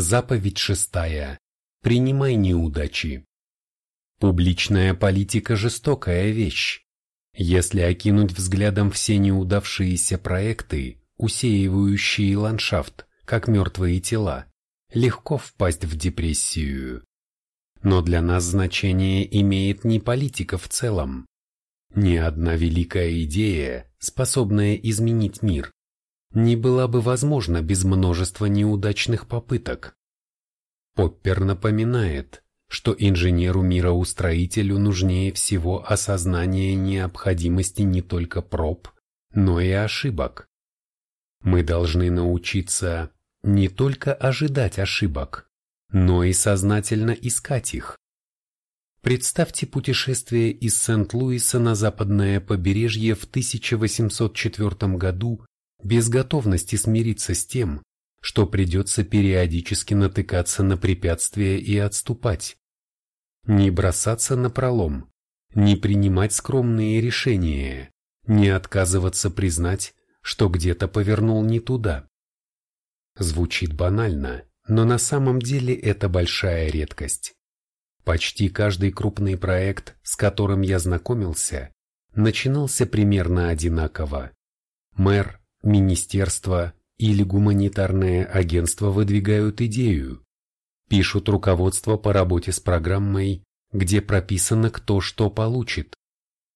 Заповедь шестая. Принимай неудачи. Публичная политика – жестокая вещь. Если окинуть взглядом все неудавшиеся проекты, усеивающие ландшафт, как мертвые тела, легко впасть в депрессию. Но для нас значение имеет не политика в целом. Ни одна великая идея, способная изменить мир, не была бы возможна без множества неудачных попыток. Поппер напоминает, что инженеру-мироустроителю нужнее всего осознание необходимости не только проб, но и ошибок. Мы должны научиться не только ожидать ошибок, но и сознательно искать их. Представьте путешествие из Сент-Луиса на западное побережье в 1804 году без готовности смириться с тем, что придется периодически натыкаться на препятствия и отступать. Не бросаться на пролом, не принимать скромные решения, не отказываться признать, что где-то повернул не туда. Звучит банально, но на самом деле это большая редкость. Почти каждый крупный проект, с которым я знакомился, начинался примерно одинаково. Мэр, министерство или гуманитарное агентство выдвигают идею, пишут руководство по работе с программой, где прописано кто что получит,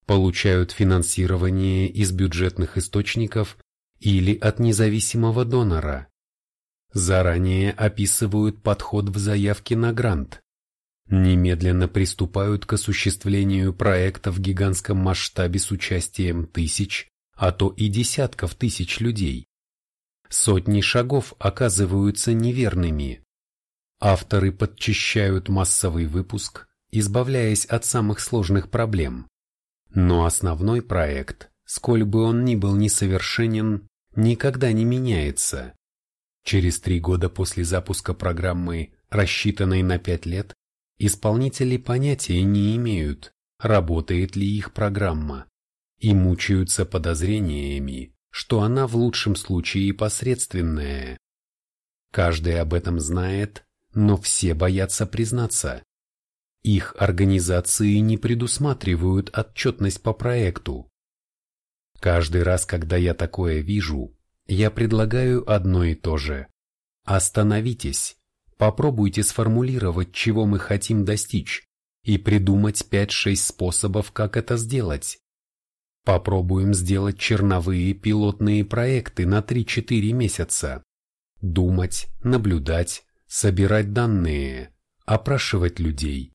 получают финансирование из бюджетных источников или от независимого донора, заранее описывают подход в заявке на грант, немедленно приступают к осуществлению проекта в гигантском масштабе с участием тысяч, а то и десятков тысяч людей. Сотни шагов оказываются неверными. Авторы подчищают массовый выпуск, избавляясь от самых сложных проблем. Но основной проект, сколь бы он ни был несовершенен, никогда не меняется. Через три года после запуска программы, рассчитанной на пять лет, исполнители понятия не имеют, работает ли их программа, и мучаются подозрениями, что она в лучшем случае посредственная. Каждый об этом знает, но все боятся признаться. Их организации не предусматривают отчетность по проекту. Каждый раз, когда я такое вижу, я предлагаю одно и то же. Остановитесь, попробуйте сформулировать, чего мы хотим достичь, и придумать 5-6 способов, как это сделать. Попробуем сделать черновые пилотные проекты на 3-4 месяца. Думать, наблюдать, собирать данные, опрашивать людей.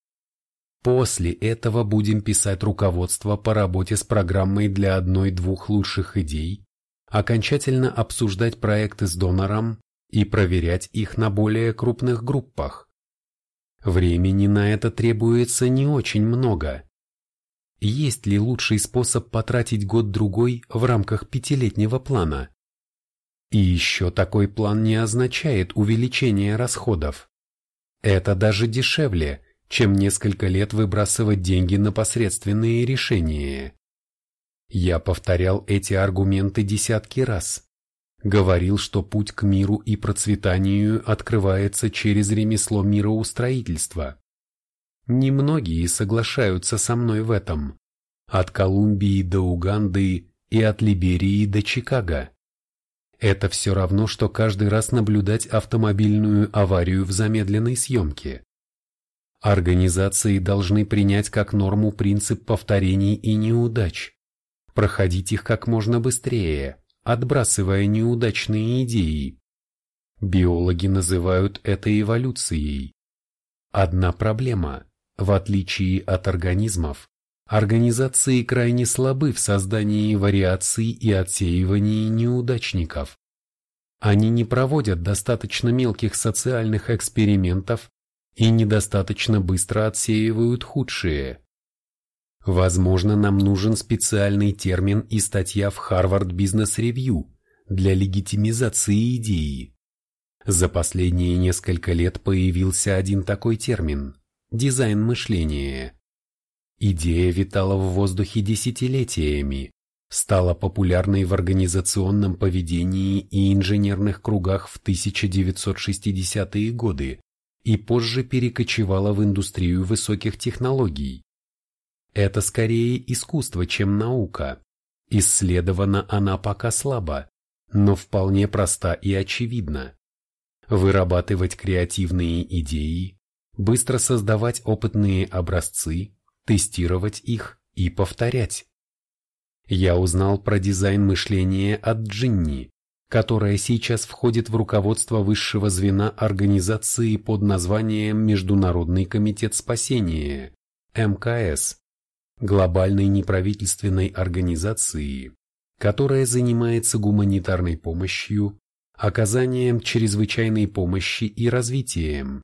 После этого будем писать руководство по работе с программой для одной-двух лучших идей окончательно обсуждать проекты с донором и проверять их на более крупных группах. Времени на это требуется не очень много. Есть ли лучший способ потратить год-другой в рамках пятилетнего плана? И еще такой план не означает увеличение расходов. Это даже дешевле, чем несколько лет выбрасывать деньги на посредственные решения. Я повторял эти аргументы десятки раз. Говорил, что путь к миру и процветанию открывается через ремесло мироустроительства. Немногие соглашаются со мной в этом. От Колумбии до Уганды и от Либерии до Чикаго. Это все равно, что каждый раз наблюдать автомобильную аварию в замедленной съемке. Организации должны принять как норму принцип повторений и неудач проходить их как можно быстрее, отбрасывая неудачные идеи. Биологи называют это эволюцией. Одна проблема. В отличие от организмов, организации крайне слабы в создании вариаций и отсеивании неудачников. Они не проводят достаточно мелких социальных экспериментов и недостаточно быстро отсеивают худшие. Возможно, нам нужен специальный термин и статья в Harvard Business Review для легитимизации идеи. За последние несколько лет появился один такой термин – дизайн мышления. Идея витала в воздухе десятилетиями, стала популярной в организационном поведении и инженерных кругах в 1960-е годы и позже перекочевала в индустрию высоких технологий. Это скорее искусство, чем наука. Исследована она пока слабо, но вполне проста и очевидна. Вырабатывать креативные идеи, быстро создавать опытные образцы, тестировать их и повторять. Я узнал про дизайн мышления от Джинни, которая сейчас входит в руководство высшего звена организации под названием Международный комитет спасения, МКС, глобальной неправительственной организации, которая занимается гуманитарной помощью, оказанием чрезвычайной помощи и развитием.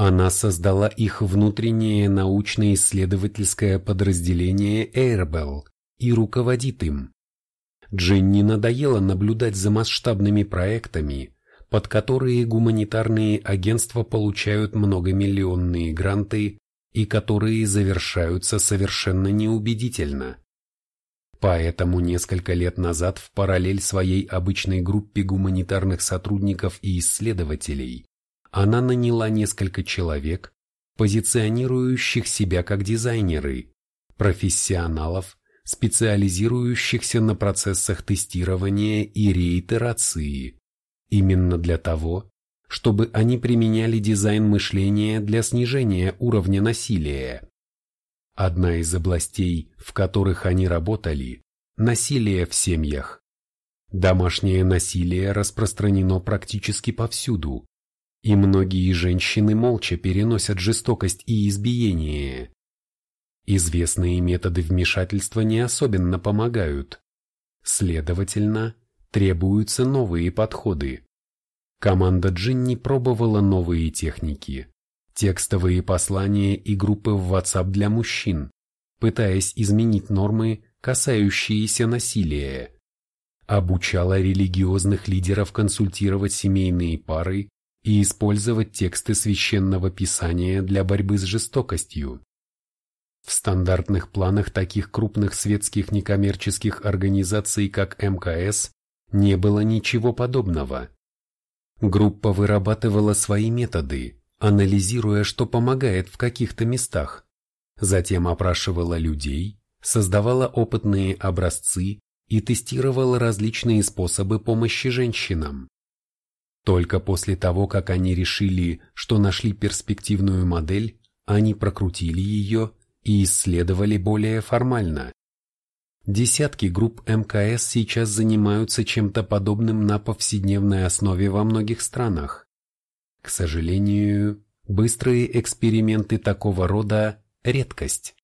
Она создала их внутреннее научно-исследовательское подразделение Airbell и руководит им. Дженни надоело наблюдать за масштабными проектами, под которые гуманитарные агентства получают многомиллионные гранты и которые завершаются совершенно неубедительно. Поэтому несколько лет назад в параллель своей обычной группе гуманитарных сотрудников и исследователей она наняла несколько человек, позиционирующих себя как дизайнеры, профессионалов, специализирующихся на процессах тестирования и реитерации, именно для того, чтобы они применяли дизайн мышления для снижения уровня насилия. Одна из областей, в которых они работали – насилие в семьях. Домашнее насилие распространено практически повсюду, и многие женщины молча переносят жестокость и избиение. Известные методы вмешательства не особенно помогают. Следовательно, требуются новые подходы. Команда Джинни пробовала новые техники, текстовые послания и группы в WhatsApp для мужчин, пытаясь изменить нормы, касающиеся насилия. Обучала религиозных лидеров консультировать семейные пары и использовать тексты священного писания для борьбы с жестокостью. В стандартных планах таких крупных светских некоммерческих организаций, как МКС, не было ничего подобного. Группа вырабатывала свои методы, анализируя, что помогает в каких-то местах. Затем опрашивала людей, создавала опытные образцы и тестировала различные способы помощи женщинам. Только после того, как они решили, что нашли перспективную модель, они прокрутили ее и исследовали более формально. Десятки групп МКС сейчас занимаются чем-то подобным на повседневной основе во многих странах. К сожалению, быстрые эксперименты такого рода – редкость.